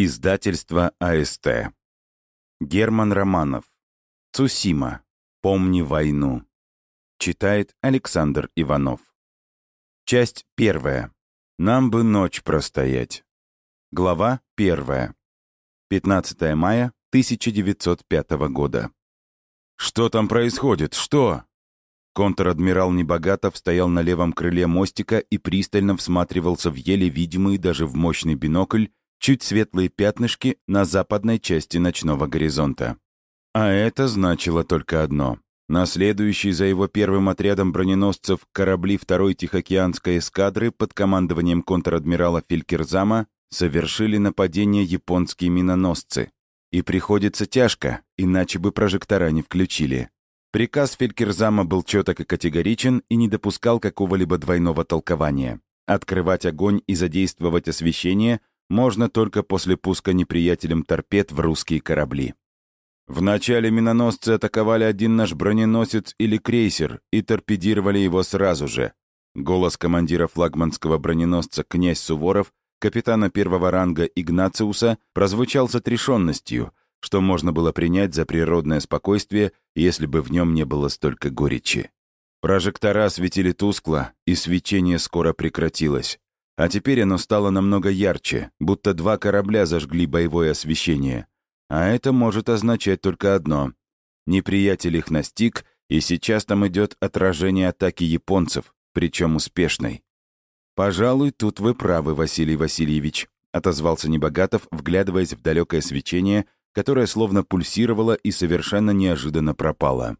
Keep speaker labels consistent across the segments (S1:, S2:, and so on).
S1: Издательство АСТ. Герман Романов. Цусима. Помни войну. Читает Александр Иванов. Часть первая. Нам бы ночь простоять. Глава первая. 15 мая 1905 года. «Что там происходит? Что?» Контр-адмирал Небогатов стоял на левом крыле мостика и пристально всматривался в еле видимый даже в мощный бинокль чуть светлые пятнышки на западной части ночного горизонта. А это значило только одно. На следующий за его первым отрядом броненосцев корабли второй Тихоокеанской эскадры под командованием контр-адмирала Фелькерзама совершили нападение японские миноносцы. И приходится тяжко, иначе бы прожектора не включили. Приказ Фелькерзама был четок и категоричен и не допускал какого-либо двойного толкования. Открывать огонь и задействовать освещение можно только после пуска неприятелем торпед в русские корабли. Вначале миноносцы атаковали один наш броненосец или крейсер и торпедировали его сразу же. Голос командира флагманского броненосца князь Суворов, капитана первого ранга Игнациуса, прозвучал с отрешенностью, что можно было принять за природное спокойствие, если бы в нем не было столько горечи. Прожектора светили тускло, и свечение скоро прекратилось. А теперь оно стало намного ярче, будто два корабля зажгли боевое освещение. А это может означать только одно. Неприятель их настиг, и сейчас там идет отражение атаки японцев, причем успешной. «Пожалуй, тут вы правы, Василий Васильевич», — отозвался Небогатов, вглядываясь в далекое свечение, которое словно пульсировало и совершенно неожиданно пропало.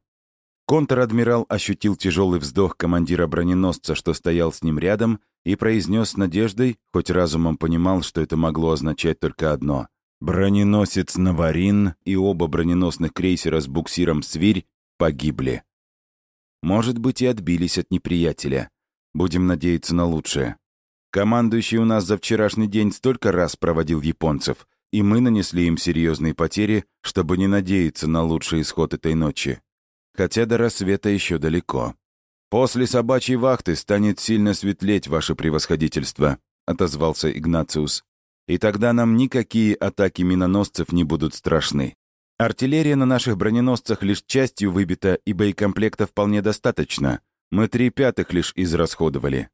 S1: Контр-адмирал ощутил тяжелый вздох командира броненосца, что стоял с ним рядом, и произнес с надеждой, хоть разумом понимал, что это могло означать только одно. Броненосец «Наварин» и оба броненосных крейсера с буксиром «Свирь» погибли. Может быть, и отбились от неприятеля. Будем надеяться на лучшее. Командующий у нас за вчерашний день столько раз проводил японцев, и мы нанесли им серьезные потери, чтобы не надеяться на лучший исход этой ночи хотя до рассвета еще далеко. «После собачьей вахты станет сильно светлеть ваше превосходительство», — отозвался Игнациус. «И тогда нам никакие атаки миноносцев не будут страшны. Артиллерия на наших броненосцах лишь частью выбита, и боекомплекта вполне достаточно. Мы три пятых лишь израсходовали.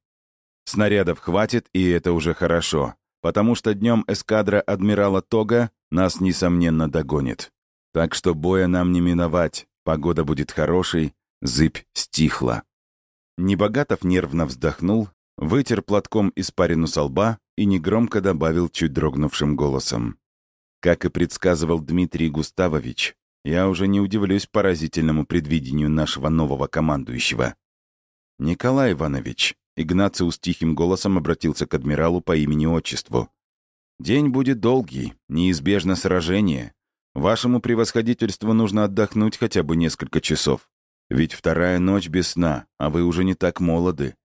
S1: Снарядов хватит, и это уже хорошо, потому что днем эскадра адмирала Тога нас, несомненно, догонит. Так что боя нам не миновать. Погода будет хорошей, зыбь стихла. Небогатов нервно вздохнул, вытер платком испарину со лба и негромко добавил чуть дрогнувшим голосом. Как и предсказывал Дмитрий Густавович, я уже не удивлюсь поразительному предвидению нашего нового командующего. «Николай Иванович», — Игнациус тихим голосом обратился к адмиралу по имени-отчеству. «День будет долгий, неизбежно сражение, Вашему превосходительству нужно отдохнуть хотя бы несколько часов. Ведь вторая ночь без сна, а вы уже не так молоды.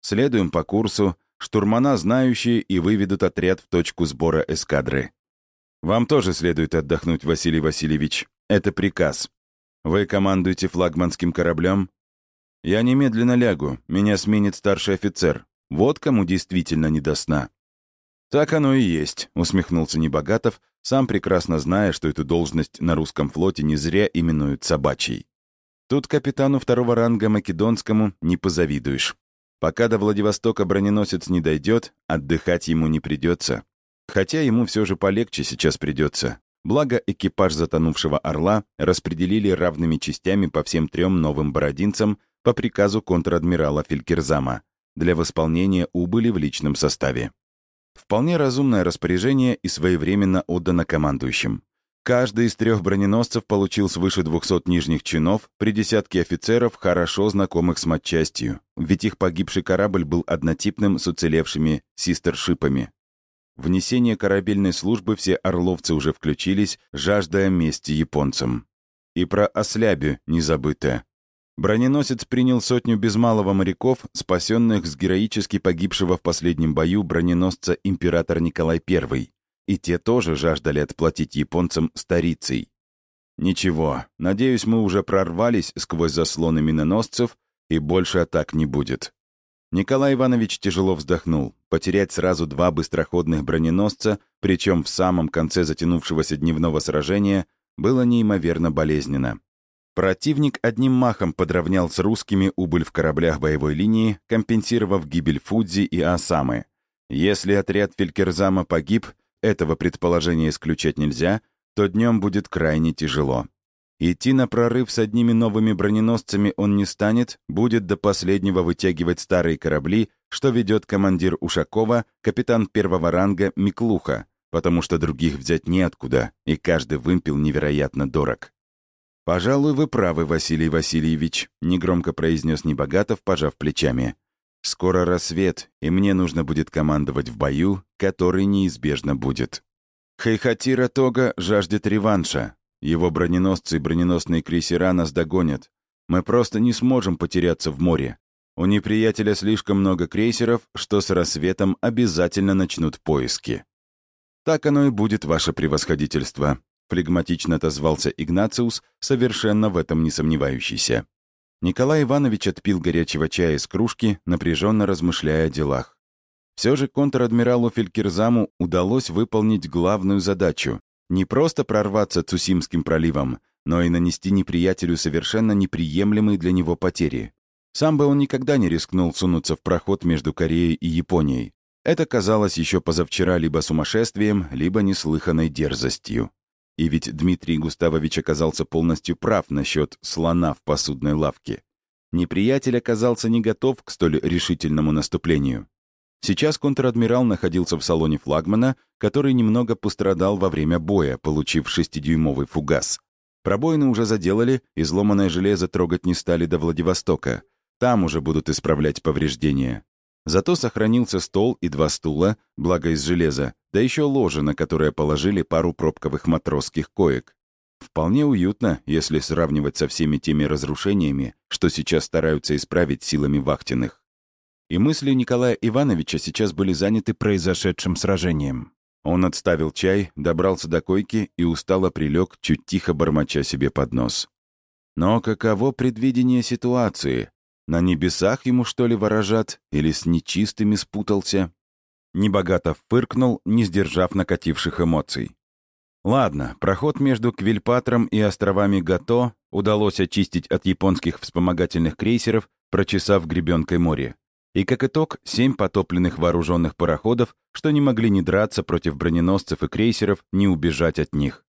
S1: Следуем по курсу, штурмана знающие и выведут отряд в точку сбора эскадры. Вам тоже следует отдохнуть, Василий Васильевич. Это приказ. Вы командуете флагманским кораблем? Я немедленно лягу, меня сменит старший офицер. Вот кому действительно не до сна. «Так оно и есть», — усмехнулся Небогатов, сам прекрасно зная, что эту должность на русском флоте не зря именуют собачьей. Тут капитану второго ранга Македонскому не позавидуешь. Пока до Владивостока броненосец не дойдет, отдыхать ему не придется. Хотя ему все же полегче сейчас придется. Благо, экипаж затонувшего «Орла» распределили равными частями по всем трем новым бородинцам по приказу контр-адмирала Фелькерзама для восполнения убыли в личном составе. Вполне разумное распоряжение и своевременно отдано командующим. Каждый из трех броненосцев получил свыше 200 нижних чинов при десятке офицеров, хорошо знакомых с матчастью, ведь их погибший корабль был однотипным с уцелевшими систершипами. Внесение корабельной службы все орловцы уже включились, жаждая мести японцам. И про ослябю не забытое. Броненосец принял сотню без малого моряков, спасенных с героически погибшего в последнем бою броненосца император Николай I, и те тоже жаждали отплатить японцам старицей. Ничего, надеюсь, мы уже прорвались сквозь заслоны миноносцев, и больше атак не будет. Николай Иванович тяжело вздохнул. Потерять сразу два быстроходных броненосца, причем в самом конце затянувшегося дневного сражения, было неимоверно болезненно. Противник одним махом подровнял с русскими убыль в кораблях боевой линии, компенсировав гибель Фудзи и Осамы. Если отряд Фелькерзама погиб, этого предположения исключать нельзя, то днем будет крайне тяжело. Идти на прорыв с одними новыми броненосцами он не станет, будет до последнего вытягивать старые корабли, что ведет командир Ушакова, капитан первого ранга Миклуха, потому что других взять неоткуда, и каждый вымпел невероятно дорог. «Пожалуй, вы правы, Василий Васильевич», — негромко произнес Небогатов, пожав плечами. «Скоро рассвет, и мне нужно будет командовать в бою, который неизбежно будет». Хайхатира Тога жаждет реванша. Его броненосцы и броненосные крейсера нас догонят. Мы просто не сможем потеряться в море. У неприятеля слишком много крейсеров, что с рассветом обязательно начнут поиски. Так оно и будет, ваше превосходительство, флегматично отозвался Игнациус, совершенно в этом не сомневающийся. Николай Иванович отпил горячего чая из кружки, напряженно размышляя о делах. Все же контр-адмиралу Фелькерзаму удалось выполнить главную задачу — не просто прорваться Цусимским проливом, но и нанести неприятелю совершенно неприемлемые для него потери. Сам бы он никогда не рискнул сунуться в проход между Кореей и Японией. Это казалось еще позавчера либо сумасшествием, либо неслыханной дерзостью. И ведь Дмитрий Густавович оказался полностью прав насчет слона в посудной лавке. Неприятель оказался не готов к столь решительному наступлению. Сейчас контр-адмирал находился в салоне флагмана, который немного пострадал во время боя, получив шестидюймовый фугас. Пробоины уже заделали, изломанное железо трогать не стали до Владивостока. Там уже будут исправлять повреждения. Зато сохранился стол и два стула, благо из железа, да еще ложе, на которое положили пару пробковых матросских коек. Вполне уютно, если сравнивать со всеми теми разрушениями, что сейчас стараются исправить силами вахтенных. И мысли Николая Ивановича сейчас были заняты произошедшим сражением. Он отставил чай, добрался до койки и устало прилег, чуть тихо бормоча себе под нос. Но каково предвидение ситуации? На небесах ему, что ли, ворожат? Или с нечистыми спутался? Небогато фыркнул, не сдержав накативших эмоций. Ладно, проход между Квильпатром и островами Гато удалось очистить от японских вспомогательных крейсеров, прочесав гребенкой море. И как итог, семь потопленных вооруженных пароходов, что не могли ни драться против броненосцев и крейсеров, ни убежать от них.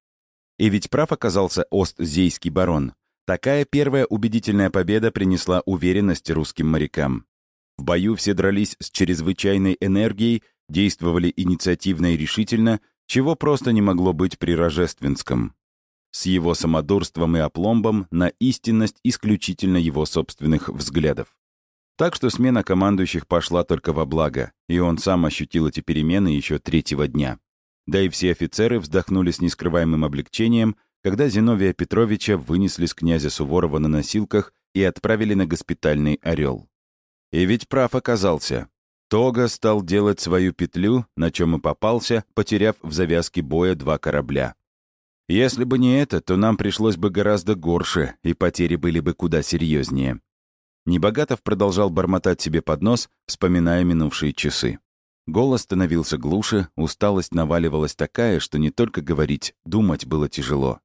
S1: И ведь прав оказался Остзейский барон. Такая первая убедительная победа принесла уверенность русским морякам. В бою все дрались с чрезвычайной энергией, действовали инициативно и решительно, чего просто не могло быть при Рожественском. С его самодурством и опломбом на истинность исключительно его собственных взглядов. Так что смена командующих пошла только во благо, и он сам ощутил эти перемены еще третьего дня. Да и все офицеры вздохнули с нескрываемым облегчением, когда Зиновия Петровича вынесли с князя Суворова на носилках и отправили на госпитальный «Орел». И ведь прав оказался. Тога стал делать свою петлю, на чем и попался, потеряв в завязке боя два корабля. Если бы не это, то нам пришлось бы гораздо горше, и потери были бы куда серьезнее. Небогатов продолжал бормотать себе под нос, вспоминая минувшие часы. Голос становился глуше, усталость наваливалась такая, что не только говорить, думать было тяжело.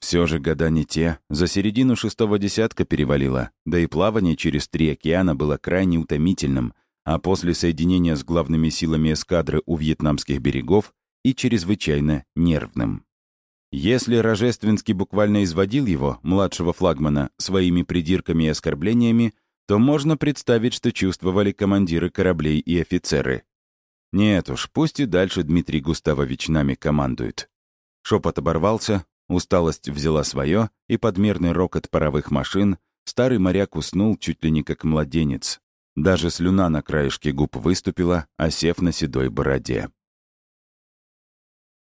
S1: Все же года не те, за середину шестого десятка перевалило, да и плавание через три океана было крайне утомительным, а после соединения с главными силами эскадры у вьетнамских берегов и чрезвычайно нервным. Если Рожественский буквально изводил его, младшего флагмана, своими придирками и оскорблениями, то можно представить, что чувствовали командиры кораблей и офицеры. Нет уж, пусть и дальше Дмитрий Густавович нами командует. Шепот оборвался, усталость взяла свое, и подмерный рокот паровых машин старый моряк уснул чуть ли не как младенец. Даже слюна на краешке губ выступила, осев на седой бороде.